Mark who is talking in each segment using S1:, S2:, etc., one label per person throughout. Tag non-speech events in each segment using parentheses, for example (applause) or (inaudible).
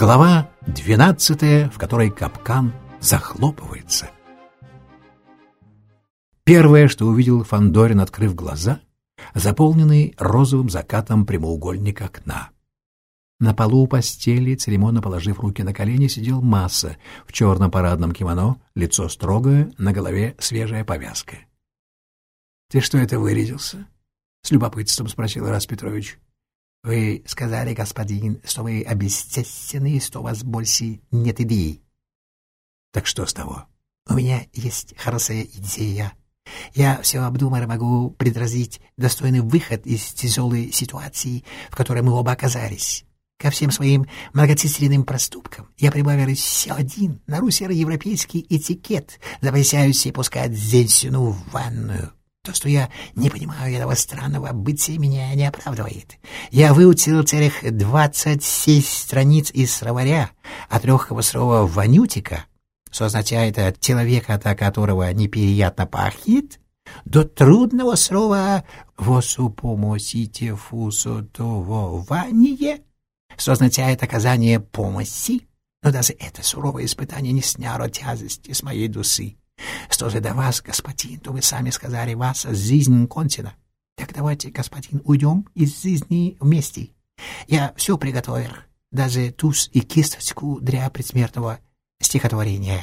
S1: Глава двенадцатая, в которой капкан захлопывается. Первое, что увидел Фандорин, открыв глаза, заполненный розовым закатом прямоугольник окна. На полу у постели, церемонно положив руки на колени, сидел Масса в черном парадном кимоно, лицо строгое, на голове свежая повязка. — Ты что это вырядился? — с любопытством спросил Рас Петрович. — Вы сказали, господин, что вы обесчестены, что у вас больше нет идей. — Так что с того? — У меня есть хорошая идея. Я все обдумав могу предразить достойный выход из тяжелой ситуации, в которой мы оба оказались. Ко всем своим многочисленным проступкам я прибавил еще один, нару европейский этикет, запрещающий пускать женщину в ванную. То, что я не понимаю этого странного бытия, меня не оправдывает. Я выучил целых двадцать шесть страниц из словаря от легкого слова «вонютика», что означает человека, от которого неприятно пахнет, до трудного слова «восупомосите фусотовование», что означает оказание помощи. Но даже это суровое испытание не сняло тяжести с моей души. Что же до вас, господин, то вы сами сказали, вас жизнь кончена. Так давайте, господин, уйдем из жизни вместе. Я все приготовил, даже туз и кисточку для предсмертного стихотворения.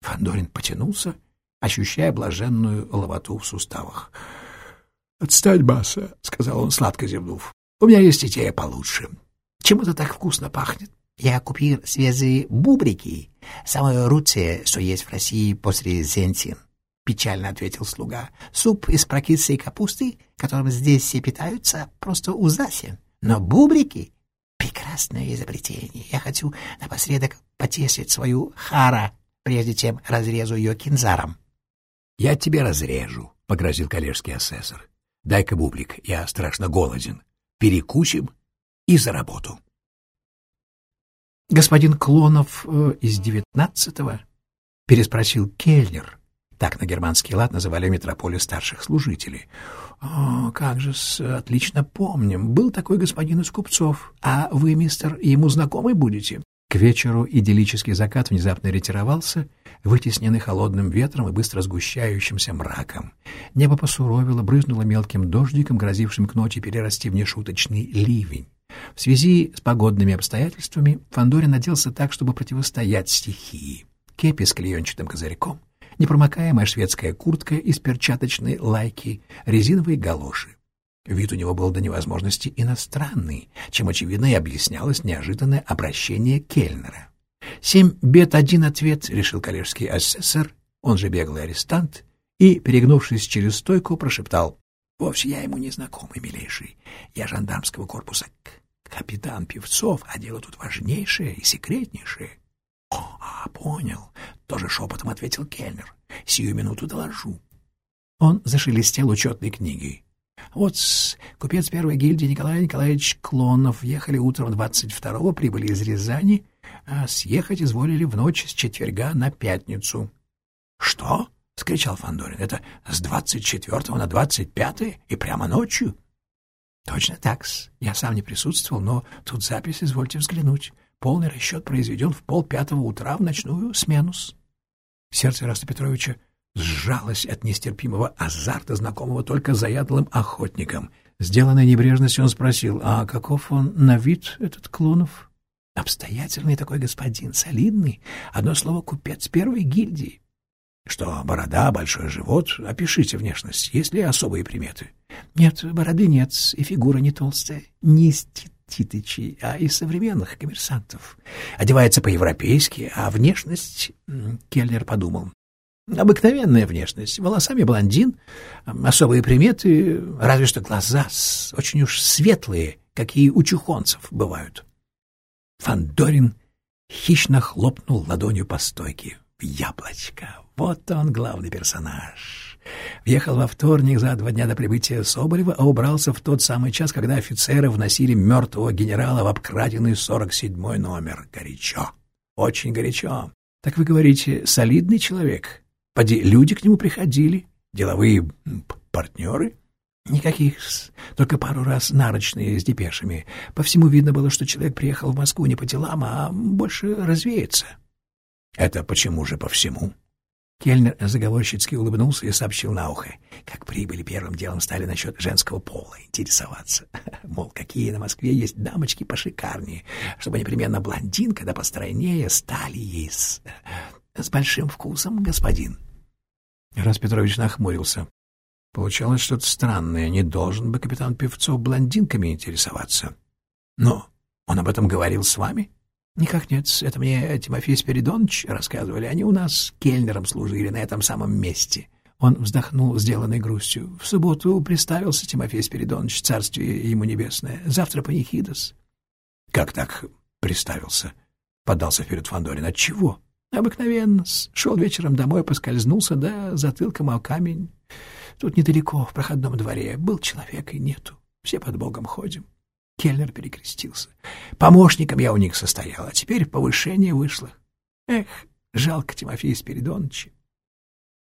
S1: Фандорин потянулся, ощущая блаженную ловоту в суставах. — Отстань, Баса, — сказал он, сладко зевнув. — У меня есть идея получше. Чем это так вкусно пахнет? Я купил свежие бубрики, самое лучшее, что есть в России после зентин. — печально ответил слуга. — Суп из прокисшей капусты, которым здесь все питаются, просто ужасен. Но бубрики — прекрасное изобретение. Я хочу напоследок потешить свою хара, прежде чем разрезу ее кинзаром. — Я тебе разрежу, — погрозил коллежский асессор. — Дай-ка бублик, я страшно голоден. Перекусим и за работу. «Господин Клонов э, из девятнадцатого?» — переспросил Кельнер. Так на германский лад называли метрополию старших служителей. «О, как же с, отлично помним. Был такой господин из купцов. А вы, мистер, ему знакомы будете?» К вечеру идиллический закат внезапно ретировался, вытесненный холодным ветром и быстро сгущающимся мраком. Небо посуровило, брызнуло мелким дождиком, грозившим к ночи перерасти в нешуточный ливень. В связи с погодными обстоятельствами Фандорин наделся так, чтобы противостоять стихии. Кепи с клеенчатым козырьком, непромокаемая шведская куртка из перчаточной лайки, резиновые галоши. Вид у него был до невозможности иностранный, чем, очевидно, и объяснялось неожиданное обращение Кельнера. «Семь бед, один ответ», — решил коллежский асессор, он же беглый арестант, и, перегнувшись через стойку, прошептал. «Вовсе я ему не знакомый, милейший. Я жандармского корпуса капитан Певцов, а дело тут важнейшее и секретнейшее. — а, понял, — тоже шепотом ответил Кельнер. — Сию минуту доложу. Он зашелестел учетной книгой. Вот купец первой гильдии Николай Николаевич Клонов ехали утром 22-го, прибыли из Рязани, а съехать изволили в ночь с четверга на пятницу. — Что? — скричал Фандорин. Это с 24 на 25 и прямо ночью? — Точно так -с. Я сам не присутствовал, но тут запись, извольте взглянуть. Полный расчет произведен в полпятого утра в ночную смену -с. Сердце Раста Петровича сжалось от нестерпимого азарта, знакомого только заядлым охотникам. Сделанной небрежностью он спросил, а каков он на вид, этот Клонов? Обстоятельный такой господин, солидный, одно слово купец первой гильдии. Что борода, большой живот, опишите внешность, есть ли особые приметы? Нет, бороды нет, и фигура не толстая, не из Титычей, а из современных коммерсантов. Одевается по-европейски, а внешность... Келлер подумал. Обыкновенная внешность, волосами блондин, особые приметы, разве что глаза очень уж светлые, какие у чухонцев бывают. Фандорин хищно хлопнул ладонью по стойке. Яблочко, вот он главный персонаж. Въехал во вторник за два дня до прибытия Соболева, а убрался в тот самый час, когда офицеры вносили мертвого генерала в обкраденный сорок седьмой номер. Горячо. Очень горячо. Так вы говорите, солидный человек? Поди, люди к нему приходили, деловые партнеры? Никаких, только пару раз нарочные с депешами. По всему видно было, что человек приехал в Москву не по делам, а больше развеяться. — Это почему же по всему? Кельнер заговорщицки улыбнулся и сообщил на ухо, как прибыли первым делом стали насчет женского пола интересоваться. (laughs) Мол, какие на Москве есть дамочки пошикарнее, чтобы непременно блондинка да постройнее стали ей с... с большим вкусом, господин. Раз Петрович нахмурился. Получалось что-то странное. Не должен бы капитан Певцов блондинками интересоваться. Но он об этом говорил с вами? Никак нет. Это мне Тимофей Спиридонович рассказывали. Они у нас кельнером служили на этом самом месте. Он вздохнул, сделанной грустью. В субботу представился Тимофей Спиридонович, царствие ему небесное. Завтра панихидос. Как так представился? Подался вперед Фандорин. От чего? Обыкновенно. Шел вечером домой, поскользнулся, да затылком о камень. Тут недалеко, в проходном дворе, был человек и нету. Все под Богом ходим. Кельнер перекрестился. Помощником я у них состоял, а теперь повышение вышло. Эх, жалко Тимофея Спиридоновича.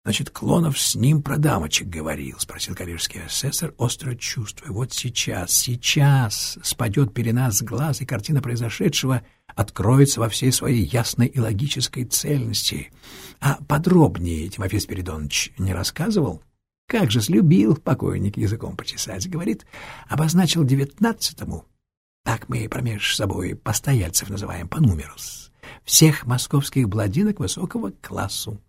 S1: Значит, Клонов с ним про дамочек говорил, — спросил коллежский асессор, остро чувствуя. Вот сейчас, сейчас спадет пелена с глаз, и картина произошедшего откроется во всей своей ясной и логической цельности. А подробнее Тимофей Спиридонович не рассказывал? — как же слюбил покойник языком почесать, говорит, обозначил девятнадцатому, так мы промеж собой постояльцев называем по нумеру, всех московских бладинок высокого классу.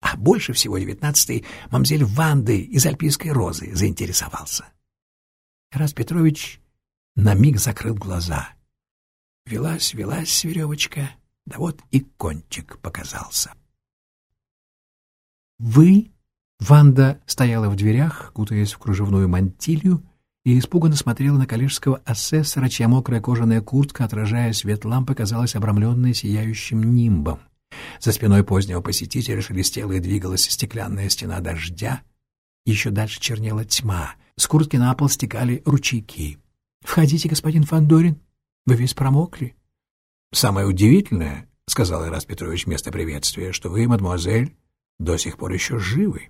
S1: А больше всего девятнадцатый мамзель Ванды из Альпийской розы заинтересовался. Раз Петрович на миг закрыл глаза. Велась, велась веревочка, да вот и кончик показался. «Вы Ванда стояла в дверях, кутаясь в кружевную мантилью, и испуганно смотрела на коллежского асессора, чья мокрая кожаная куртка, отражая свет лампы, казалась обрамленной сияющим нимбом. За спиной позднего посетителя шелестела и двигалась стеклянная стена дождя. Еще дальше чернела тьма. С куртки на пол стекали ручейки. — Входите, господин Фандорин. Вы весь промокли. — Самое удивительное, — сказал Ирас Петрович вместо приветствия, — что вы, мадемуазель, до сих пор еще живы.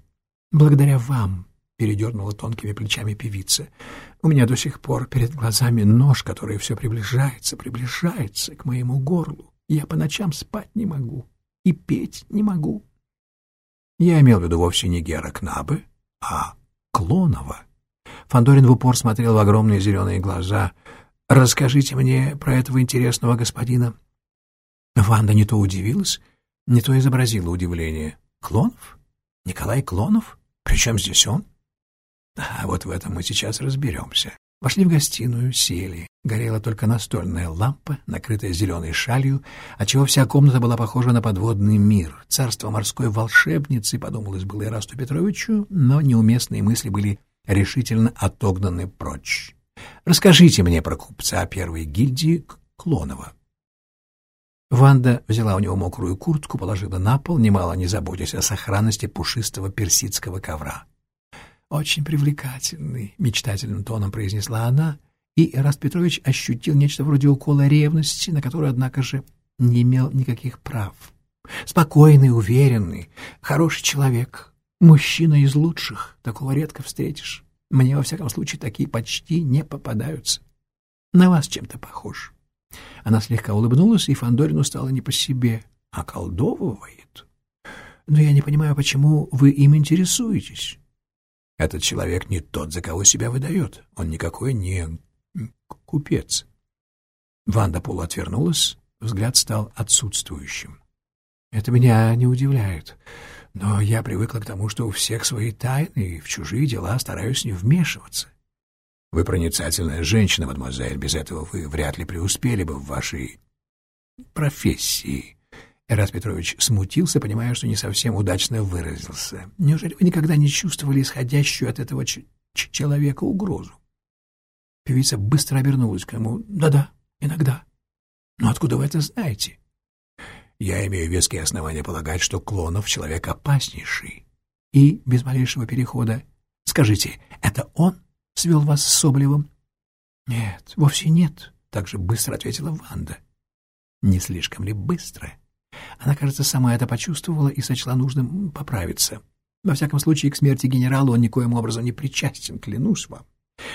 S1: Благодаря вам, — передернула тонкими плечами певица, — у меня до сих пор перед глазами нож, который все приближается, приближается к моему горлу. Я по ночам спать не могу и петь не могу. Я имел в виду вовсе не Гера Кнабы, а Клонова. Фандорин в упор смотрел в огромные зеленые глаза. «Расскажите мне про этого интересного господина». Ванда не то удивилась, не то изобразила удивление. «Клонов? Николай Клонов?» Причем здесь он? А вот в этом мы сейчас разберемся. Вошли в гостиную, сели. Горела только настольная лампа, накрытая зеленой шалью, отчего вся комната была похожа на подводный мир. Царство морской волшебницы, подумалось было Ирасту Петровичу, но неуместные мысли были решительно отогнаны прочь. «Расскажите мне про купца первой гильдии Клонова». Ванда взяла у него мокрую куртку, положила на пол, немало не заботясь о сохранности пушистого персидского ковра. «Очень привлекательный», — мечтательным тоном произнесла она, и Раст Петрович ощутил нечто вроде укола ревности, на который, однако же, не имел никаких прав. Спокойный, уверенный, хороший человек, мужчина из лучших, такого редко встретишь. Мне, во всяком случае, такие почти не попадаются. На вас чем-то похож. Она слегка улыбнулась, и Фандорину стало не по себе. «Околдовывает? Но я не понимаю, почему вы им интересуетесь?» «Этот человек не тот, за кого себя выдает. Он никакой не купец». Ванда полуотвернулась, взгляд стал отсутствующим. «Это меня не удивляет, но я привыкла к тому, что у всех свои тайны, и в чужие дела стараюсь не вмешиваться. Вы проницательная женщина, мадемуазель. Без этого вы вряд ли преуспели бы в вашей профессии. Эрас Петрович смутился, понимая, что не совсем удачно выразился. Неужели вы никогда не чувствовали исходящую от этого человека угрозу? Певица быстро обернулась к нему. «Да-да, иногда. Но откуда вы это знаете?» «Я имею веские основания полагать, что Клонов — человек опаснейший». И без малейшего перехода. «Скажите, это он?» — свел вас с Соболевым? — Нет, вовсе нет, — так же быстро ответила Ванда. Не слишком ли быстро? Она, кажется, сама это почувствовала и сочла нужным поправиться. Во всяком случае, к смерти генерала он никоим образом не причастен, клянусь вам.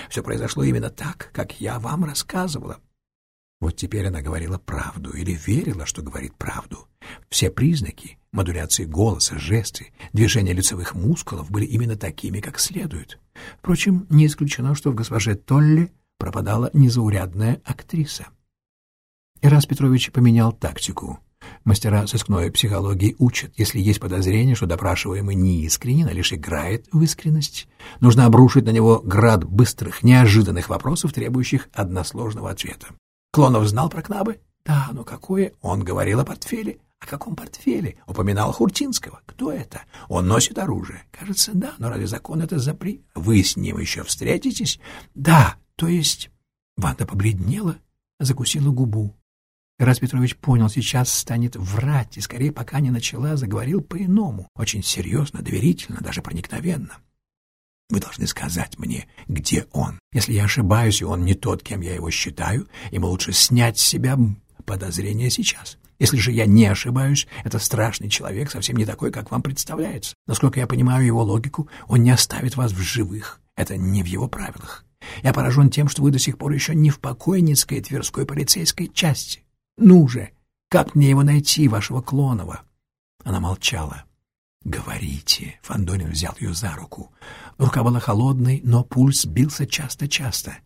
S1: Все произошло именно так, как я вам рассказывала. Вот теперь она говорила правду или верила, что говорит правду. Все признаки — модуляции голоса, жесты, движения лицевых мускулов — были именно такими, как следует. Впрочем, не исключено, что в госпоже Толли пропадала незаурядная актриса. Ирас Петрович поменял тактику. Мастера сыскной психологии учат, если есть подозрение, что допрашиваемый не искренен, а лишь играет в искренность, нужно обрушить на него град быстрых, неожиданных вопросов, требующих односложного ответа. Клонов знал про Кнабы? Да, но какое? Он говорил о портфеле. О каком портфеле? Упоминал Хуртинского. Кто это? Он носит оружие. Кажется, да, но разве закон это запри? Вы с ним еще встретитесь? Да, то есть... Ванда побледнела, закусила губу. Тарас Петрович понял, сейчас станет врать, и скорее, пока не начала, заговорил по-иному, очень серьезно, доверительно, даже проникновенно. Вы должны сказать мне, где он. Если я ошибаюсь, и он не тот, кем я его считаю, ему лучше снять с себя подозрения сейчас. Если же я не ошибаюсь, это страшный человек, совсем не такой, как вам представляется. Насколько я понимаю его логику, он не оставит вас в живых. Это не в его правилах. Я поражен тем, что вы до сих пор еще не в покойницкой Тверской полицейской части. Ну же, как мне его найти, вашего Клонова?» Она молчала. «Говорите», — Фандорин взял ее за руку. Рука была холодной, но пульс бился часто-часто.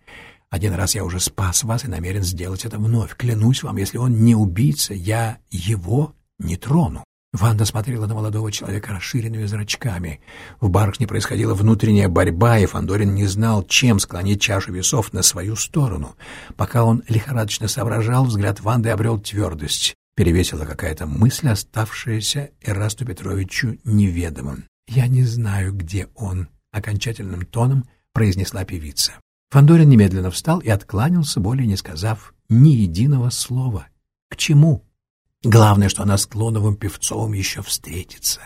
S1: «Один раз я уже спас вас и намерен сделать это вновь. Клянусь вам, если он не убийца, я его не трону». Ванда смотрела на молодого человека расширенными зрачками. В барышне происходила внутренняя борьба, и Фандорин не знал, чем склонить чашу весов на свою сторону. Пока он лихорадочно соображал, взгляд Ванды обрел твердость перевесила какая-то мысль, оставшаяся Эрасту Петровичу неведомым. «Я не знаю, где он», — окончательным тоном произнесла певица. Фандорин немедленно встал и откланялся, более не сказав ни единого слова. «К чему?» Главное, что она с Клоновым Певцовым еще встретится.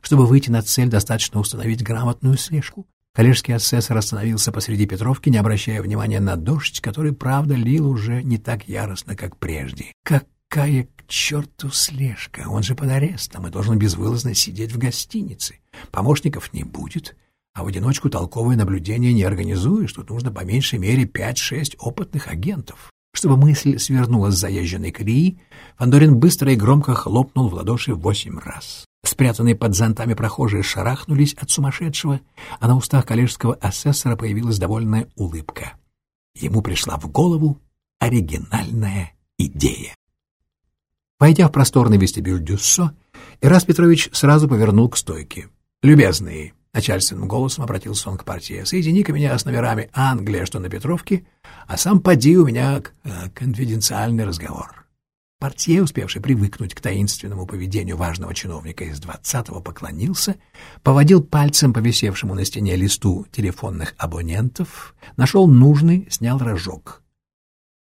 S1: Чтобы выйти на цель, достаточно установить грамотную слежку. Коллежский асессор остановился посреди Петровки, не обращая внимания на дождь, который, правда, лил уже не так яростно, как прежде. Как Какая к черту слежка? Он же под арестом и должен безвылазно сидеть в гостинице. Помощников не будет, а в одиночку толковое наблюдение не организуешь. Тут нужно по меньшей мере пять-шесть опытных агентов. Чтобы мысль свернула с заезженной колеи, Фандорин быстро и громко хлопнул в ладоши восемь раз. Спрятанные под зонтами прохожие шарахнулись от сумасшедшего, а на устах коллежского асессора появилась довольная улыбка. Ему пришла в голову оригинальная идея. Войдя в просторный вестибюль Дюссо, Ирас Петрович сразу повернул к стойке. «Любезный», — начальственным голосом обратился он к партии, — «соедини-ка меня с номерами Англия, что на Петровке, а сам поди у меня э, конфиденциальный разговор». Портье, успевший привыкнуть к таинственному поведению важного чиновника из двадцатого, поклонился, поводил пальцем по висевшему на стене листу телефонных абонентов, нашел нужный, снял рожок.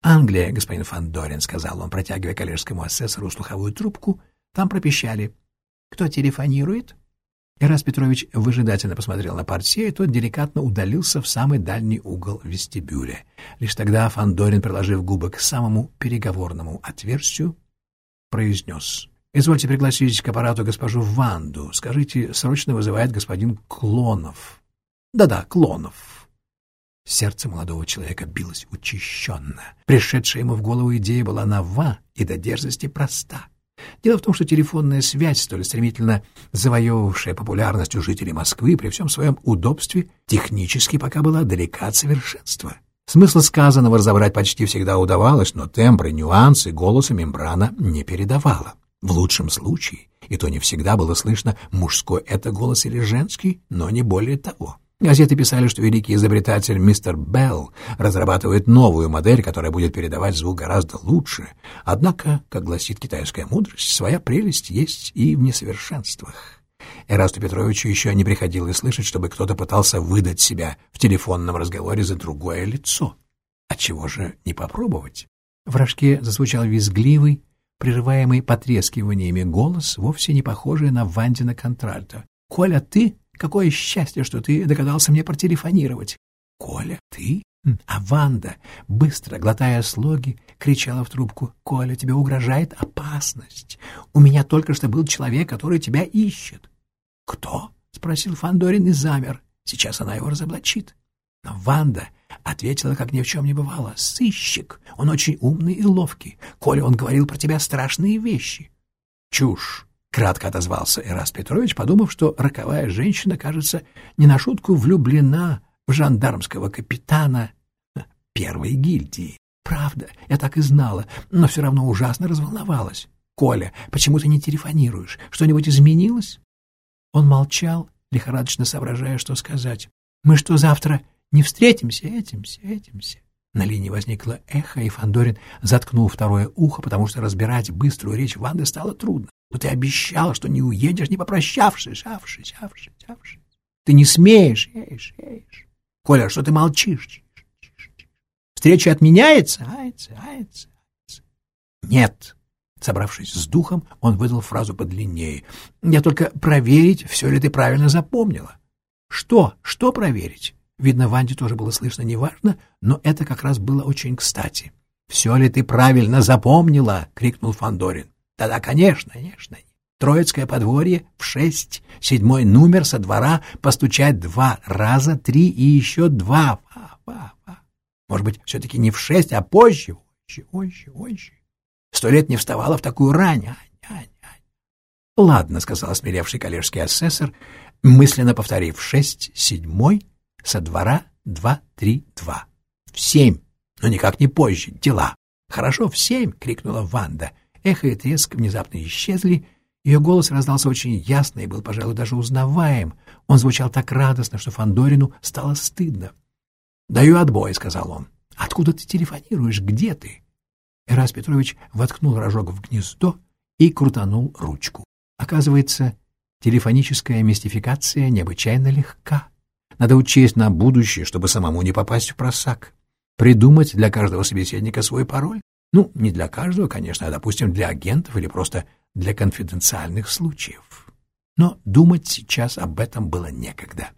S1: «Англия, господин Фандорин», — сказал он, протягивая коллежскому асессору слуховую трубку. Там пропищали. «Кто телефонирует?» Ирас Петрович выжидательно посмотрел на портье, и тот деликатно удалился в самый дальний угол вестибюля. Лишь тогда Фандорин, приложив губы к самому переговорному отверстию, произнес. «Извольте пригласить к аппарату госпожу Ванду. Скажите, срочно вызывает господин Клонов». «Да-да, Клонов». Сердце молодого человека билось учащенно. Пришедшая ему в голову идея была нова и до дерзости проста. Дело в том, что телефонная связь, столь стремительно завоевывавшая популярность у жителей Москвы, при всем своем удобстве, технически пока была далека от совершенства. Смысл сказанного разобрать почти всегда удавалось, но тембры, нюансы голоса мембрана не передавала. В лучшем случае, и то не всегда было слышно, мужской это голос или женский, но не более того. Газеты писали, что великий изобретатель мистер Белл разрабатывает новую модель, которая будет передавать звук гораздо лучше. Однако, как гласит китайская мудрость, своя прелесть есть и в несовершенствах. Эрасту Петровичу еще не приходилось слышать, чтобы кто-то пытался выдать себя в телефонном разговоре за другое лицо. А чего же не попробовать? В рожке зазвучал визгливый, прерываемый потрескиваниями голос, вовсе не похожий на Вандина контральто. «Коля, ты Какое счастье, что ты догадался мне протелефонировать. Коля, ты? А Ванда, быстро глотая слоги, кричала в трубку. «Коля, тебе угрожает опасность. У меня только что был человек, который тебя ищет». «Кто?» — спросил Фандорин и замер. Сейчас она его разоблачит. Но Ванда ответила, как ни в чем не бывало. «Сыщик! Он очень умный и ловкий. Коля, он говорил про тебя страшные вещи». «Чушь!» — кратко отозвался Ирас Петрович, подумав, что роковая женщина, кажется, не на шутку влюблена в жандармского капитана первой гильдии. «Правда, я так и знала, но все равно ужасно разволновалась. Коля, почему ты не телефонируешь? Что-нибудь изменилось?» Он молчал, лихорадочно соображая, что сказать. «Мы что, завтра не встретимся, этимся, этимся?» На линии возникло эхо, и Фандорин заткнул второе ухо, потому что разбирать быструю речь Ванды стало трудно. «Но ты обещал, что не уедешь, не попрощавшись, авшись, авшись, авшись. Ты не смеешь, ешь, ешь. Коля, что ты молчишь? Встреча отменяется? Ается, ается, ается. Нет. Собравшись с духом, он выдал фразу подлиннее. «Я только проверить, все ли ты правильно запомнила». «Что? Что проверить?» Видно, Ванде тоже было слышно неважно, но это как раз было очень кстати. «Все ли ты правильно запомнила?» — крикнул Фандорин. «Да-да, конечно, конечно. Троицкое подворье в шесть, седьмой номер со двора, постучать два раза, три и еще два. Ва, ва, ва. Может быть, все-таки не в шесть, а позже, позже, позже, позже. Сто лет не вставала в такую рань. Ань, ань, ань. «Ладно», — сказал смиревший коллежский асессор, мысленно повторив «шесть, седьмой, со двора, два, три, два». «В семь, но никак не позже, дела». «Хорошо, в семь!» — крикнула Ванда. Эхо и треск внезапно исчезли. Ее голос раздался очень ясно и был, пожалуй, даже узнаваем. Он звучал так радостно, что Фандорину стало стыдно. «Даю отбой», — сказал он. «Откуда ты телефонируешь? Где ты?» Эрас Петрович воткнул рожок в гнездо и крутанул ручку. Оказывается, телефоническая мистификация необычайно легка. Надо учесть на будущее, чтобы самому не попасть в просак. Придумать для каждого собеседника свой пароль. Ну, не для каждого, конечно, а, допустим, для агентов или просто для конфиденциальных случаев. Но думать сейчас об этом было некогда.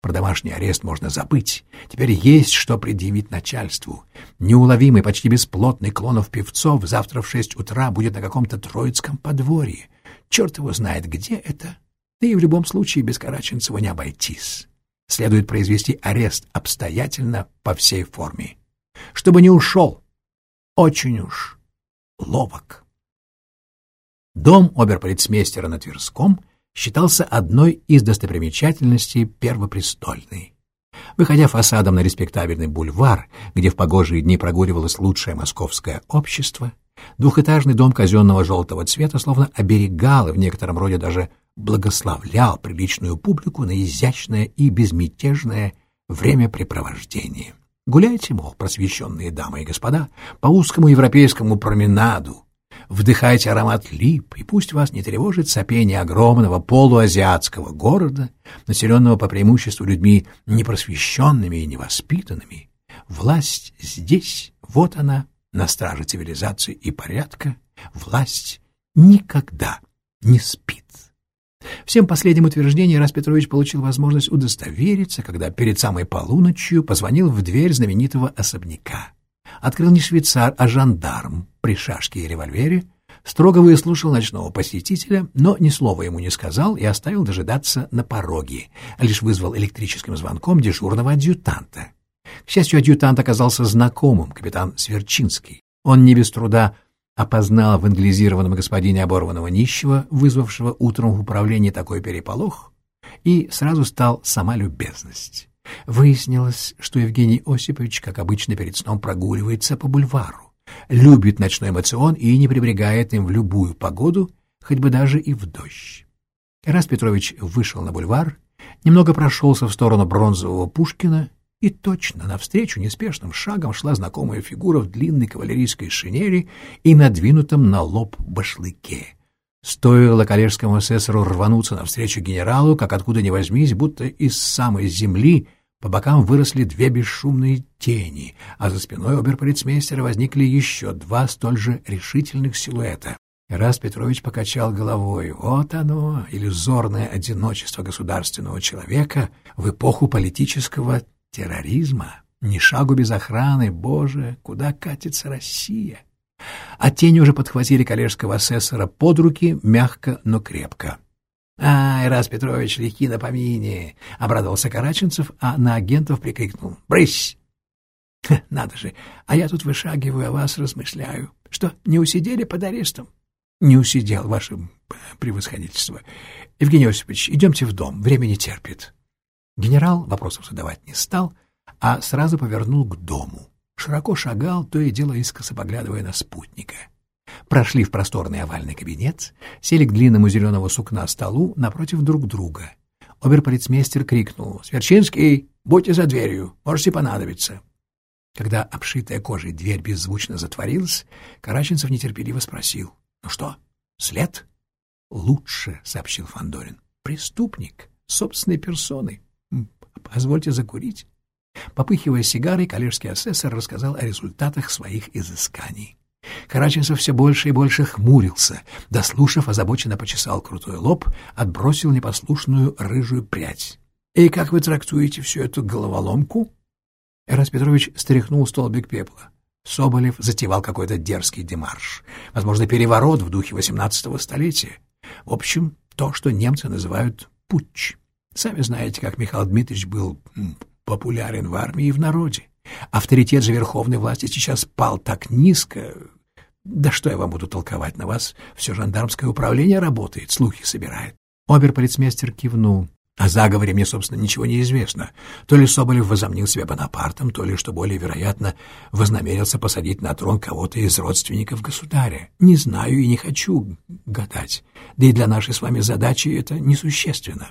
S1: Про домашний арест можно забыть. Теперь есть что предъявить начальству. Неуловимый, почти бесплотный Клонов Певцов завтра в шесть утра будет на каком-то Троицком подворье. Черт его знает, где это. Да и в любом случае без Караченцева не обойтись. Следует произвести арест обстоятельно по всей форме. Чтобы не ушел. Очень уж ловок. Дом оберполицмейстера на Тверском считался одной из достопримечательностей Первопрестольной. Выходя фасадом на респектабельный бульвар, где в погожие дни прогуливалось лучшее московское общество, двухэтажный дом казенного желтого цвета словно оберегал и в некотором роде даже благословлял приличную публику на изящное и безмятежное времяпрепровождение. Гуляйте, мол, просвещенные дамы и господа, по узкому европейскому променаду, вдыхайте аромат лип, и пусть вас не тревожит сопение огромного полуазиатского города, населенного по преимуществу людьми непросвещенными и невоспитанными. Власть здесь, вот она, на страже цивилизации и порядка, власть никогда не спит. Всем последним утверждением Рас Петрович получил возможность удостовериться, когда перед самой полуночью позвонил в дверь знаменитого особняка открыл не швейцар, а жандарм при шашке и револьвере, строго выслушал ночного посетителя, но ни слова ему не сказал и оставил дожидаться на пороге, а лишь вызвал электрическим звонком дежурного адъютанта. К счастью, адъютант оказался знакомым, капитан Сверчинский. Он не без труда опознал в англизированном господине оборванного нищего, вызвавшего утром в управлении такой переполох, и сразу стал сама любезность. Выяснилось, что Евгений Осипович, как обычно, перед сном прогуливается по бульвару, любит ночной эмоцион и не прибрегает им в любую погоду, хоть бы даже и в дождь. Раз Петрович вышел на бульвар, немного прошелся в сторону бронзового Пушкина, и точно навстречу неспешным шагом шла знакомая фигура в длинной кавалерийской шинели и надвинутом на лоб башлыке. Стоило коллежскому асессору рвануться навстречу генералу, как откуда ни возьмись, будто из самой земли по бокам выросли две бесшумные тени, а за спиной оберполицмейстера возникли еще два столь же решительных силуэта. Раз Петрович покачал головой. Вот оно, иллюзорное одиночество государственного человека в эпоху политического терроризма. Ни шагу без охраны, боже, куда катится Россия? А тени уже подхватили коллежского асессора под руки, мягко, но крепко. «Ай, раз Петрович, легки на помине!» — обрадовался Караченцев, а на агентов прикрикнул. «Брысь!» «Надо же, а я тут вышагиваю, о вас размышляю. Что, не усидели под арестом?» «Не усидел, ваше превосходительство. Евгений Осипович, идемте в дом, время не терпит». Генерал вопросов задавать не стал, а сразу повернул к дому. Широко шагал, то и дело искоса поглядывая на спутника. Прошли в просторный овальный кабинет, сели к длинному зеленого сукна столу напротив друг друга. Оберполицмейстер крикнул «Сверчинский, будьте за дверью, можете понадобиться». Когда обшитая кожей дверь беззвучно затворилась, Караченцев нетерпеливо спросил «Ну что, след?» «Лучше», — сообщил Фандорин. «Преступник, собственной персоной. Позвольте закурить». Попыхивая сигарой, коллежский асессор рассказал о результатах своих изысканий. Караченцев все больше и больше хмурился, дослушав, озабоченно почесал крутой лоб, отбросил непослушную рыжую прядь. — И как вы трактуете всю эту головоломку? Эрас Петрович стряхнул столбик пепла. Соболев затевал какой-то дерзкий демарш, возможно, переворот в духе XVIII столетия. В общем, то, что немцы называют путч. Сами знаете, как Михаил Дмитриевич был популярен в армии и в народе. Авторитет же верховной власти сейчас пал так низко. Да что я вам буду толковать на вас? Все жандармское управление работает, слухи собирает. Оберполицмейстер кивнул. О заговоре мне, собственно, ничего не известно. То ли Соболев возомнил себя Бонапартом, то ли, что более вероятно, вознамерился посадить на трон кого-то из родственников государя. Не знаю и не хочу гадать. Да и для нашей с вами задачи это несущественно.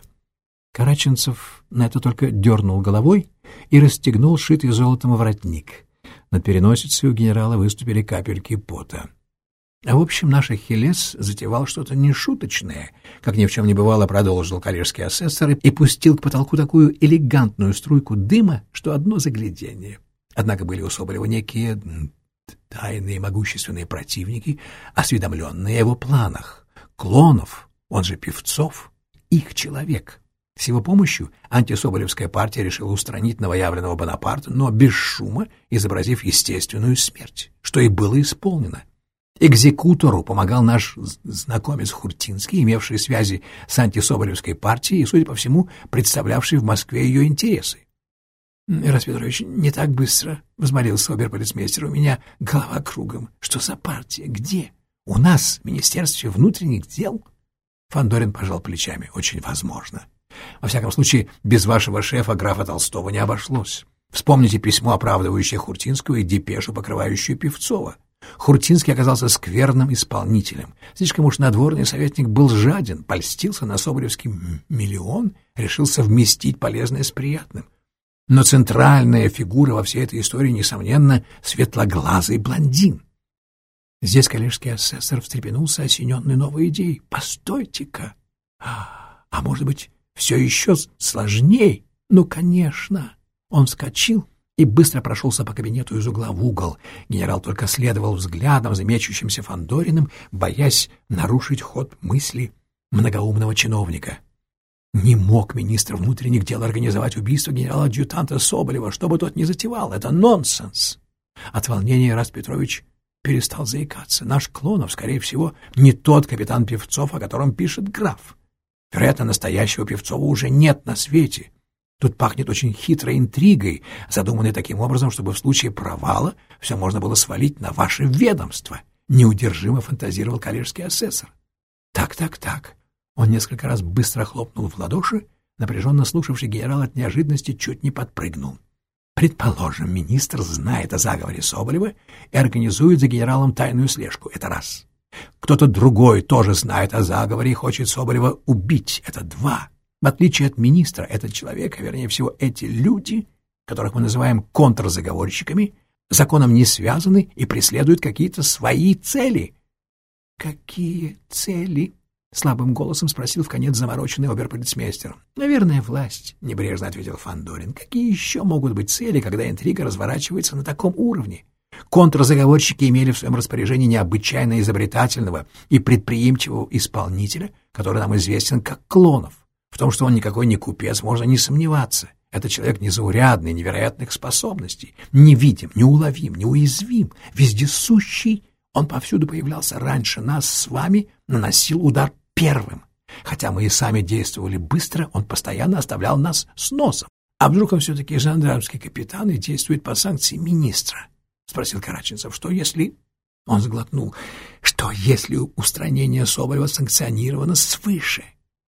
S1: Караченцев на это только дернул головой и расстегнул шитый золотом воротник. Над переносицей у генерала выступили капельки пота. А в общем, наш Ахиллес затевал что-то нешуточное, как ни в чем не бывало, продолжил коллежский асессор и пустил к потолку такую элегантную струйку дыма, что одно заглядение. Однако были у Соболева некие тайные могущественные противники, осведомленные о его планах. Клонов, он же Певцов, их человек — с его помощью антисоболевская партия решила устранить новоявленного Бонапарта, но без шума, изобразив естественную смерть, что и было исполнено. Экзекутору помогал наш знакомец Хуртинский, имевший связи с антисоболевской партией и, судя по всему, представлявший в Москве ее интересы. — Ирас Петрович, не так быстро, — взмолился оберполицмейстер, — у меня голова кругом. Что за партия? Где? У нас, в Министерстве внутренних дел? Фандорин пожал плечами. Очень возможно. — во всяком случае, без вашего шефа графа Толстого не обошлось. Вспомните письмо, оправдывающее Хуртинского, и депешу, покрывающую Певцова. Хуртинский оказался скверным исполнителем. Слишком уж надворный советник был жаден, польстился на Соболевский миллион, решил совместить полезное с приятным. Но центральная фигура во всей этой истории, несомненно, светлоглазый блондин. Здесь коллежский асессор встрепенулся, осененный новой идеей. «Постойте-ка! А, а может быть, все еще сложней. Ну, конечно. Он вскочил и быстро прошелся по кабинету из угла в угол. Генерал только следовал взглядом за мечущимся Фандориным, боясь нарушить ход мысли многоумного чиновника. Не мог министр внутренних дел организовать убийство генерала-адъютанта Соболева, что бы тот ни затевал. Это нонсенс. От волнения Раст Петрович перестал заикаться. Наш Клонов, скорее всего, не тот капитан Певцов, о котором пишет граф. Вероятно, настоящего Певцова уже нет на свете. Тут пахнет очень хитрой интригой, задуманной таким образом, чтобы в случае провала все можно было свалить на ваше ведомство. Неудержимо фантазировал коллежский асессор. Так, так, так. Он несколько раз быстро хлопнул в ладоши, напряженно слушавший генерал от неожиданности чуть не подпрыгнул. Предположим, министр знает о заговоре Соболева и организует за генералом тайную слежку. Это раз. Кто-то другой тоже знает о заговоре и хочет Соболева убить. Это два. В отличие от министра, этот человек, а вернее всего эти люди, которых мы называем контрзаговорщиками, законом не связаны и преследуют какие-то свои цели. «Какие цели?» — слабым голосом спросил в конец замороченный оберполицмейстер. «Наверное, власть», — небрежно ответил Фандорин. «Какие еще могут быть цели, когда интрига разворачивается на таком уровне? Контрзаговорщики имели в своем распоряжении необычайно изобретательного и предприимчивого исполнителя, который нам известен как Клонов. В том, что он никакой не купец, можно не сомневаться. Это человек незаурядный, невероятных способностей, невидим, неуловим, неуязвим, вездесущий. Он повсюду появлялся раньше нас с вами, наносил удар первым. Хотя мы и сами действовали быстро, он постоянно оставлял нас с носом. А вдруг он все-таки жандармский капитан и действует по санкции министра? — спросил Караченцев. — Что если... Он сглотнул. — Что если устранение Соболева санкционировано свыше?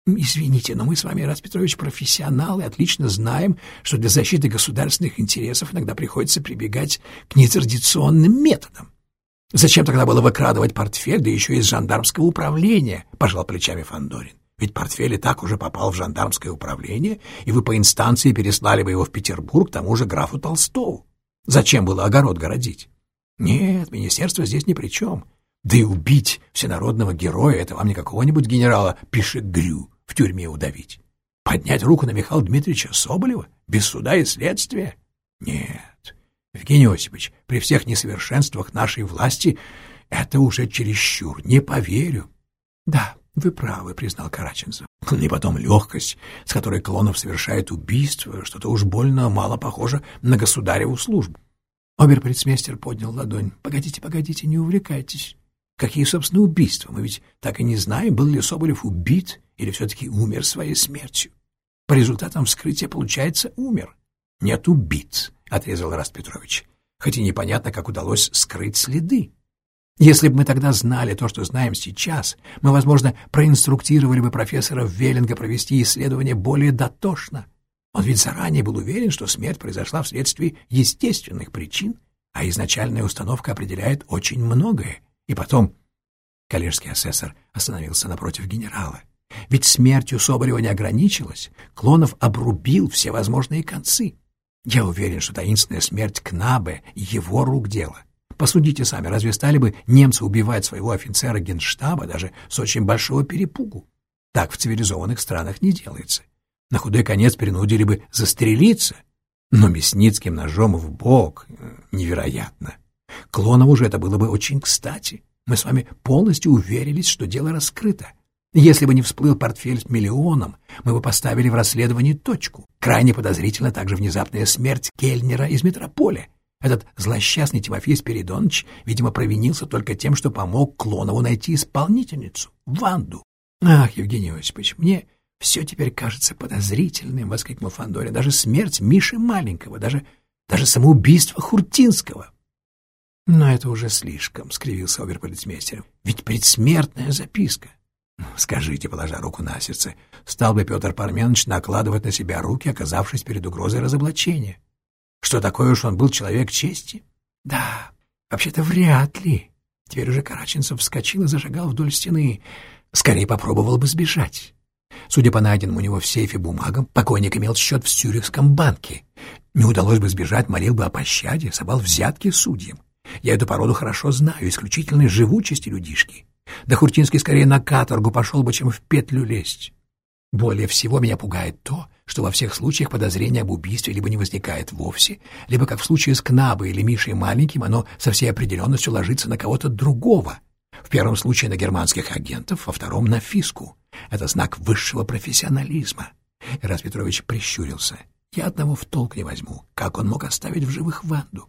S1: Извините, но мы с вами, Рас Петрович, профессионалы, отлично знаем, что для защиты государственных интересов иногда приходится прибегать к нетрадиционным методам. Зачем тогда было выкрадывать портфель, да еще из жандармского управления, пожал плечами Фандорин. Ведь портфель и так уже попал в жандармское управление, и вы по инстанции переслали бы его в Петербург тому же графу Толстову. Зачем было огород городить? Нет, министерство здесь ни при чем. Да и убить всенародного героя — это вам не какого-нибудь генерала Пишегрю в тюрьме удавить. Поднять руку на Михаила Дмитриевича Соболева без суда и следствия? Нет, Евгений Осипович, при всех несовершенствах нашей власти это уже чересчур, не поверю. Да, вы правы, признал Караченцев. И потом легкость, с которой Клонов совершает убийство, что-то уж больно мало похоже на государеву службу. Оберполицмейстер поднял ладонь. «Погодите, погодите, не увлекайтесь. Какие, собственно, убийства? Мы ведь так и не знаем, был ли Соболев убит или все-таки умер своей смертью. По результатам вскрытия, получается, умер. Нет, убит, — отрезал Раст Петрович. Хоть и непонятно, как удалось скрыть следы. Если бы мы тогда знали то, что знаем сейчас, мы, возможно, проинструктировали бы профессора Веллинга провести исследование более дотошно. Он ведь заранее был уверен, что смерть произошла вследствие естественных причин, а изначальная установка определяет очень многое. И потом коллежский асессор остановился напротив генерала. Ведь смертью Соболева не ограничилось, Клонов обрубил все возможные концы. Я уверен, что таинственная смерть Кнабе — его рук дело. Посудите сами, разве стали бы немцы убивать своего офицера генштаба даже с очень большого перепугу? Так в цивилизованных странах не делается. На худой конец принудили бы застрелиться, но мясницким ножом в бок — невероятно. Клонову же это было бы очень кстати. Мы с вами полностью уверились, что дело раскрыто. Если бы не всплыл портфель с миллионом, мы бы поставили в расследовании точку. Крайне подозрительна также внезапная смерть Кельнера из метрополя. Этот злосчастный Тимофей Спиридонович, видимо, провинился только тем, что помог Клонову найти исполнительницу, Ванду. «Ах, Евгений Осипович, мне все теперь кажется подозрительным», — воскликнул Фандорин. «Даже смерть Миши Маленького, даже, даже самоубийство Хуртинского». «Но это уже слишком», — скривился оберполицмейстер. «Ведь предсмертная записка». «Скажите, положа руку на сердце, стал бы Петр Парменович накладывать на себя руки, оказавшись перед угрозой разоблачения? Что такое уж он был человек чести?» «Да, вообще-то вряд ли». Теперь уже Караченцев вскочил и зажигал вдоль стены. Скорее попробовал бы сбежать. Судя по найденным у него в сейфе бумагам, покойник имел счет в Цюрихском банке. Не удалось бы сбежать, молил бы о пощаде, собал взятки судьям. Я эту породу хорошо знаю, исключительной живучести людишки. Да Хуртинский скорее на каторгу пошел бы, чем в петлю лезть. Более всего меня пугает то, что во всех случаях подозрение об убийстве либо не возникает вовсе, либо, как в случае с Кнабой или Мишей Маленьким, оно со всей определенностью ложится на кого-то другого. В первом случае на германских агентов, во втором — на фиску. Это знак высшего профессионализма. Ирас Петрович прищурился. Я одного в толк не возьму. Как он мог оставить в живых Ванду?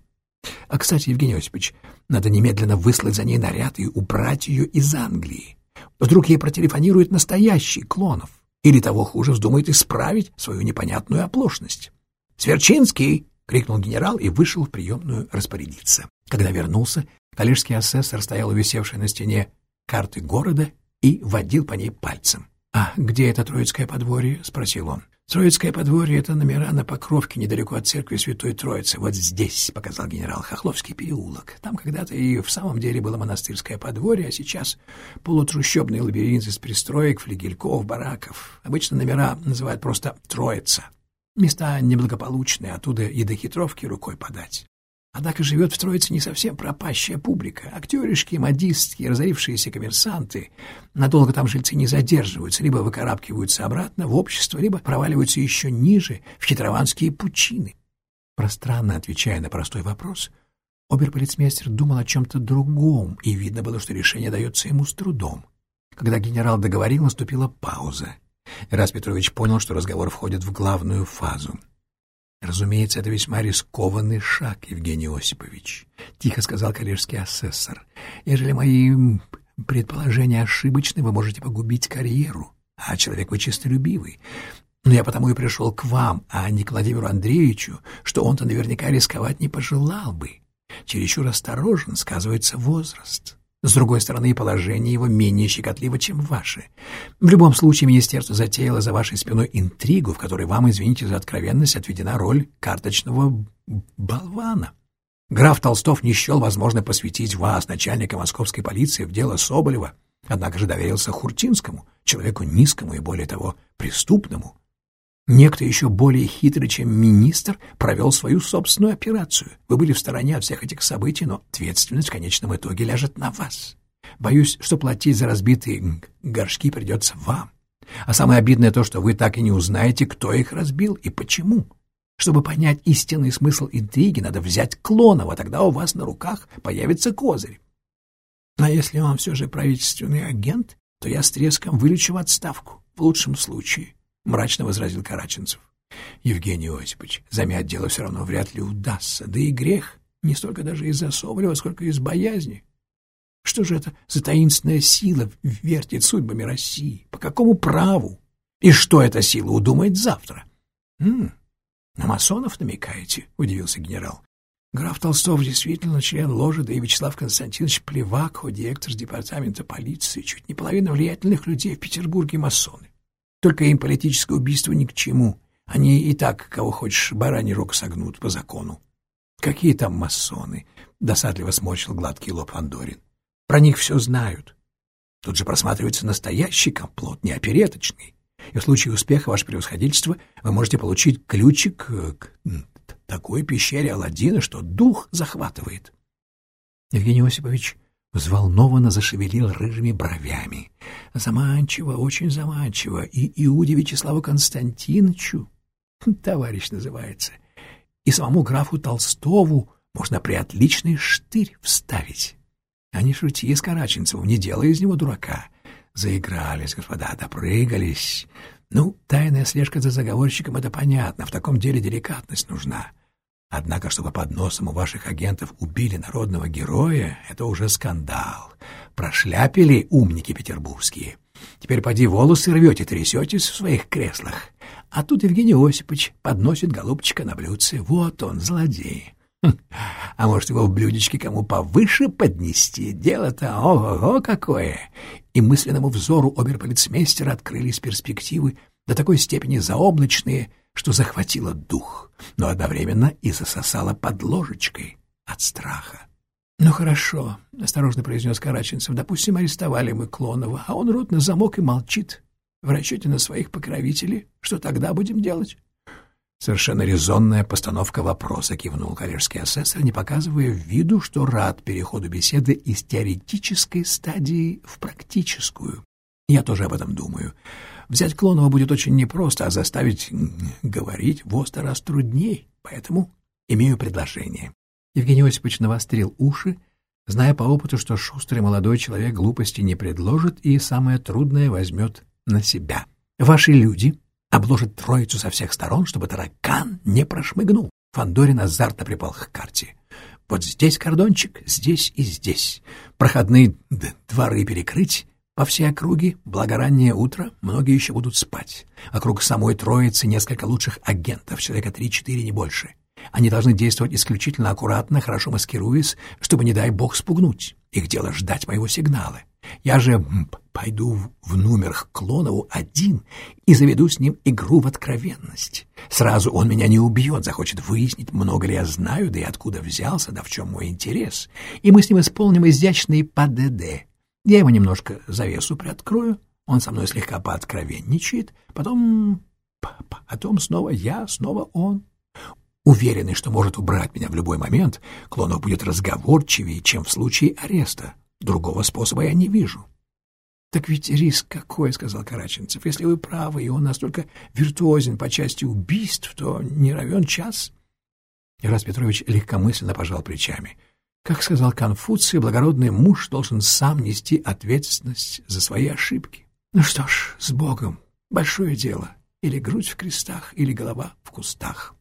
S1: А, кстати, Евгений Осипович, надо немедленно выслать за ней наряд и убрать ее из Англии. Вдруг ей протелефонирует настоящий Клонов. Или того хуже вздумает исправить свою непонятную оплошность. «Сверчинский!» — крикнул генерал и вышел в приемную распорядиться. Когда вернулся, коллежский асессор стоял у висевшей на стене карты города и водил по ней пальцем. «А где это Троицкое подворье?» — спросил он. Троицкое подворье — это номера на Покровке, недалеко от церкви Святой Троицы. Вот здесь, — показал генерал, — Хохловский переулок. Там когда-то и в самом деле было монастырское подворье, а сейчас полутрущобный лабиринт из пристроек, флигельков, бараков. Обычно номера называют просто «Троица». Места неблагополучные, оттуда и до хитровки рукой подать. Однако живет в Троице не совсем пропащая публика. Актеришки, модистки, разорившиеся коммерсанты. Надолго там жильцы не задерживаются, либо выкарабкиваются обратно в общество, либо проваливаются еще ниже, в хитрованские пучины. Пространно отвечая на простой вопрос, оберполицмейстер думал о чем-то другом, и видно было, что решение дается ему с трудом. Когда генерал договорил, наступила пауза. Раз Петрович понял, что разговор входит в главную фазу — Разумеется, это весьма рискованный шаг, Евгений Осипович, — тихо сказал коллежский асессор. Ежели мои предположения ошибочны, вы можете погубить карьеру. а человек вы честолюбивый. Но я потому и пришел к вам, а не к Владимиру Андреевичу, что он-то наверняка рисковать не пожелал бы. Чересчур осторожен сказывается возраст. С другой стороны, положение его менее щекотливо, чем ваше. В любом случае, министерство затеяло за вашей спиной интригу, в которой вам, извините за откровенность, отведена роль карточного болвана. Граф Толстов не счел возможно посвятить вас, начальника московской полиции, в дело Соболева, однако же доверился Хуртинскому, человеку низкому и, более того, преступному. Некто еще более хитрый, чем министр, провел свою собственную операцию. Вы были в стороне от всех этих событий, но ответственность в конечном итоге ляжет на вас. Боюсь, что платить за разбитые горшки придется вам. А самое обидное то, что вы так и не узнаете, кто их разбил и почему. Чтобы понять истинный смысл интриги, надо взять Клонова, тогда у вас на руках появится козырь. А если он все же правительственный агент, то я с треском вылечу в отставку, в лучшем случае. — мрачно возразил Караченцев. Евгений Осипович, замять дело все равно вряд ли удастся, да и грех не столько даже из-за Соболева, сколько из боязни. Что же это за таинственная сила вертит судьбами России? По какому праву? И что эта сила удумает завтра? — на масонов намекаете? — удивился генерал. Граф Толстов действительно член ложи, да и Вячеслав Константинович Плевак, директор департамента полиции, чуть не половина влиятельных людей в Петербурге масоны. Только им политическое убийство ни к чему. Они и так, кого хочешь, бараний рог согнут по закону. Какие там масоны? Досадливо сморщил гладкий лоб Андорин. Про них все знают. Тут же просматривается настоящий комплот, не опереточный. И в случае успеха, ваше превосходительство, вы можете получить ключик к такой пещере Аладдина, что дух захватывает. Евгений Осипович взволнованно зашевелил рыжими бровями. Заманчиво, очень заманчиво. И Иуде Вячеславу Константиновичу, товарищ называется, и самому графу Толстову можно приотличный штырь вставить. А не шути с Караченцевым, не делай из него дурака. Заигрались, господа, допрыгались. Ну, тайная слежка за заговорщиком — это понятно, в таком деле деликатность нужна. Однако, чтобы под носом у ваших агентов убили народного героя, это уже скандал. Прошляпили умники петербургские. Теперь поди волосы рвете, трясетесь в своих креслах. А тут Евгений Осипович подносит голубчика на блюдце. Вот он, злодей. Хм. А может, его в блюдечке кому повыше поднести? Дело-то ого-го какое! И мысленному взору оберполицмейстера открылись перспективы до такой степени заоблачные — что захватило дух, но одновременно и засосало под ложечкой от страха. — Ну хорошо, — осторожно произнес Караченцев, — допустим, арестовали мы Клонова, а он рот на замок и молчит. В расчете на своих покровителей, что тогда будем делать? Совершенно резонная постановка вопроса, кивнул коллежский асессор, не показывая виду, что рад переходу беседы из теоретической стадии в практическую. Я тоже об этом думаю. Взять Клонова будет очень непросто, а заставить говорить в раз трудней, поэтому имею предложение. Евгений Осипович навострил уши, зная по опыту, что шустрый молодой человек глупости не предложит и самое трудное возьмет на себя. Ваши люди обложат троицу со всех сторон, чтобы таракан не прошмыгнул. Фандорин азартно припал к карте. Вот здесь кордончик, здесь и здесь. Проходные дворы перекрыть, по всей округе, благо раннее утро, многие еще будут спать. Вокруг самой троицы несколько лучших агентов, человека три-четыре, не больше. Они должны действовать исключительно аккуратно, хорошо маскируясь, чтобы, не дай бог, спугнуть. Их дело ждать моего сигнала. Я же пойду в номер к Клонову один и заведу с ним игру в откровенность. Сразу он меня не убьет, захочет выяснить, много ли я знаю, да и откуда взялся, да в чем мой интерес. И мы с ним исполним изящный ПДД я ему немножко завесу приоткрою, он со мной слегка пооткровенничает, потом... потом снова я, снова он. Уверенный, что может убрать меня в любой момент, Клонов будет разговорчивее, чем в случае ареста. Другого способа я не вижу. — Так ведь риск какой, — сказал Караченцев. — Если вы правы, и он настолько виртуозен по части убийств, то не равен час. Ирас Петрович легкомысленно пожал плечами — как сказал Конфуций, благородный муж должен сам нести ответственность за свои ошибки. Ну что ж, с Богом, большое дело. Или грудь в крестах, или голова в кустах.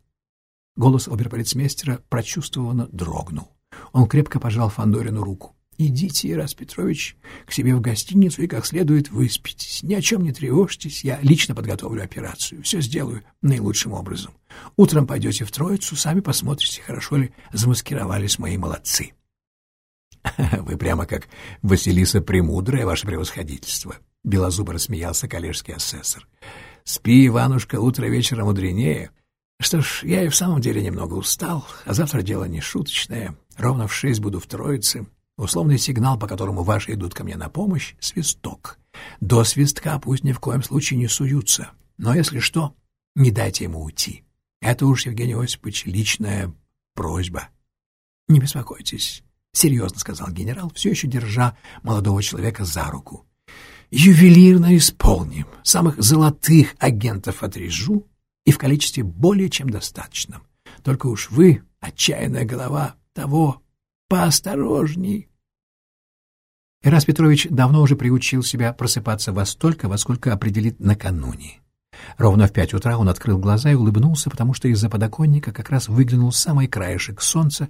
S1: Голос оберполицмейстера прочувствованно дрогнул. Он крепко пожал Фандорину руку. Идите, Ирас Петрович, к себе в гостиницу и как следует выспитесь. Ни о чем не тревожьтесь, я лично подготовлю операцию. Все сделаю наилучшим образом. Утром пойдете в Троицу, сами посмотрите, хорошо ли замаскировались мои молодцы. (laughs) — Вы прямо как Василиса Премудрая, ваше превосходительство. Белозубо рассмеялся коллежский асессор. — Спи, Иванушка, утро вечера мудренее. Что ж, я и в самом деле немного устал, а завтра дело не шуточное. Ровно в шесть буду в Троице. Условный сигнал, по которому ваши идут ко мне на помощь — свисток. До свистка пусть ни в коем случае не суются. Но если что, не дайте ему уйти. Это уж, Евгений Осипович, личная просьба. — Не беспокойтесь, — серьезно сказал генерал, все еще держа молодого человека за руку. — Ювелирно исполним. Самых золотых агентов отрежу и в количестве более чем достаточном. Только уж вы, отчаянная голова, того поосторожней. Ирас Петрович давно уже приучил себя просыпаться во столько, во сколько определит накануне. Ровно в пять утра он открыл глаза и улыбнулся, потому что из-за подоконника как раз выглянул самый краешек солнца,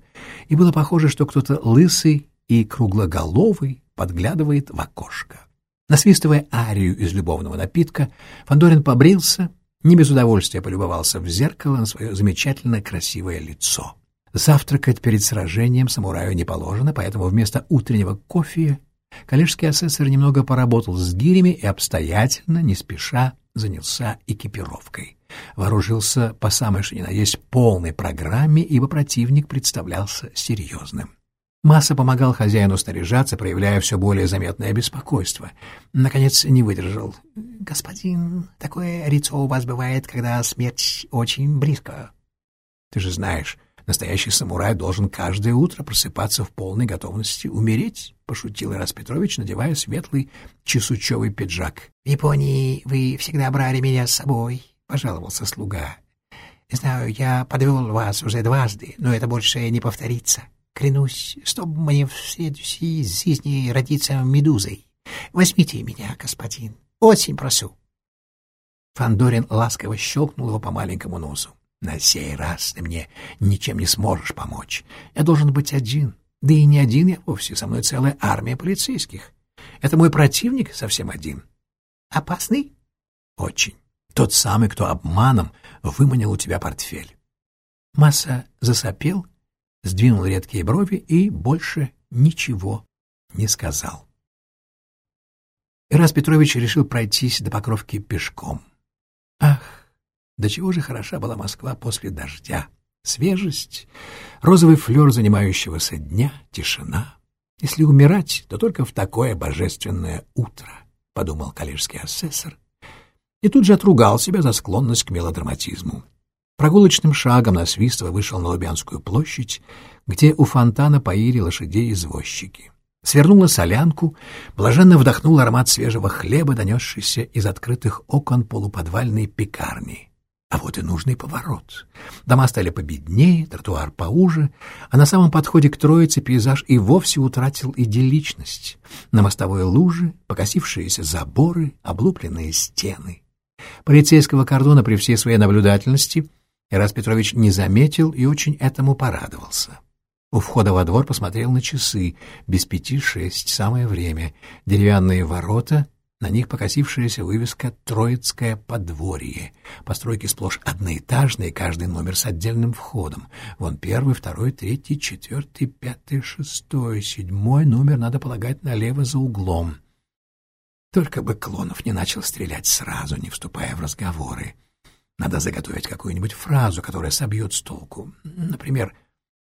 S1: и было похоже, что кто-то лысый и круглоголовый подглядывает в окошко. Насвистывая арию из любовного напитка, Фандорин побрился, не без удовольствия полюбовался в зеркало на свое замечательно красивое лицо. Завтракать перед сражением самураю не положено, поэтому вместо утреннего кофе коллежский асессор немного поработал с гирями и обстоятельно, не спеша, занялся экипировкой. Вооружился по самой что ни на есть полной программе, ибо противник представлялся серьезным. Масса помогал хозяину снаряжаться, проявляя все более заметное беспокойство. Наконец не выдержал. — Господин, такое лицо у вас бывает, когда смерть очень близко. — Ты же знаешь, Настоящий самурай должен каждое утро просыпаться в полной готовности умереть, — пошутил Ирас Петрович, надевая светлый чесучевый пиджак. — В Японии вы всегда брали меня с собой, — пожаловался слуга. — Знаю, я подвел вас уже дважды, но это больше не повторится. Клянусь, чтобы мне в следующей жизни родиться медузой. Возьмите меня, господин. Очень прошу. Фандорин ласково щелкнул его по маленькому носу. На сей раз ты мне ничем не сможешь помочь. Я должен быть один. Да и не один я вовсе, со мной целая армия полицейских. Это мой противник совсем один. Опасный? Очень. Тот самый, кто обманом выманил у тебя портфель. Масса засопел, сдвинул редкие брови и больше ничего не сказал. Ирас Петрович решил пройтись до Покровки пешком. Ах, до чего же хороша была Москва после дождя. Свежесть, розовый флер занимающегося дня, тишина. Если умирать, то только в такое божественное утро, — подумал коллежский асессор. И тут же отругал себя за склонность к мелодраматизму. Прогулочным шагом насвистывая вышел на Лубянскую площадь, где у фонтана поили лошадей извозчики. Свернул на солянку, блаженно вдохнул аромат свежего хлеба, донесшийся из открытых окон полуподвальной пекарни. А вот и нужный поворот. Дома стали победнее, тротуар поуже, а на самом подходе к Троице пейзаж и вовсе утратил идилличность. На мостовой луже покосившиеся заборы, облупленные стены. Полицейского кордона при всей своей наблюдательности Ирас Петрович не заметил и очень этому порадовался. У входа во двор посмотрел на часы, без пяти шесть, самое время. Деревянные ворота на них покосившаяся вывеска «Троицкое подворье». Постройки сплошь одноэтажные, каждый номер с отдельным входом. Вон первый, второй, третий, четвертый, пятый, шестой, седьмой номер, надо полагать, налево за углом. Только бы Клонов не начал стрелять сразу, не вступая в разговоры. Надо заготовить какую-нибудь фразу, которая собьет с толку. Например,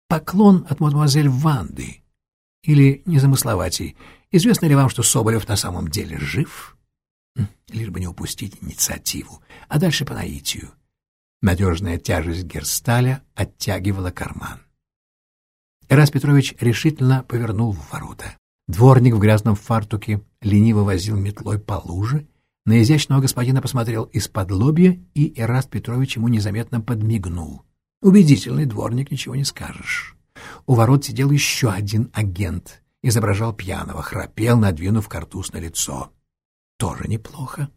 S1: «Поклон от мадемуазель Ванды» или незамысловатей Известно ли вам, что Соболев на самом деле жив? Лишь бы не упустить инициативу, а дальше по наитию. Надежная тяжесть Герсталя оттягивала карман. Эрас Петрович решительно повернул в ворота. Дворник в грязном фартуке лениво возил метлой по луже, на изящного господина посмотрел из-под лобья, и Эраст Петрович ему незаметно подмигнул. Убедительный дворник, ничего не скажешь. У ворот сидел еще один агент, изображал пьяного, храпел, надвинув картуз на лицо. Тоже неплохо.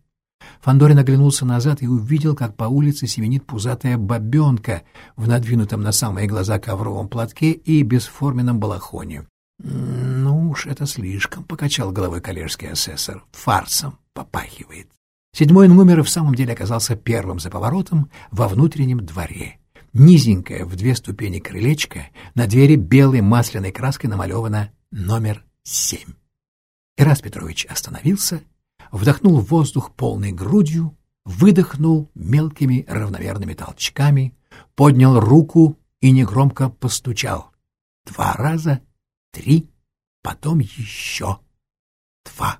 S1: Фандорин оглянулся назад и увидел, как по улице семенит пузатая бабенка в надвинутом на самые глаза ковровом платке и бесформенном балахоне. «Ну, «Ну уж это слишком», — покачал головой коллежский асессор. «Фарсом попахивает». Седьмой номер в самом деле оказался первым за поворотом во внутреннем дворе. Низенькое в две ступени крылечко, на двери белой масляной краской намалевано номер семь. Ирас Петрович остановился, вдохнул воздух полной грудью, выдохнул мелкими равномерными толчками, поднял руку и негромко постучал. Два раза, три, потом еще два.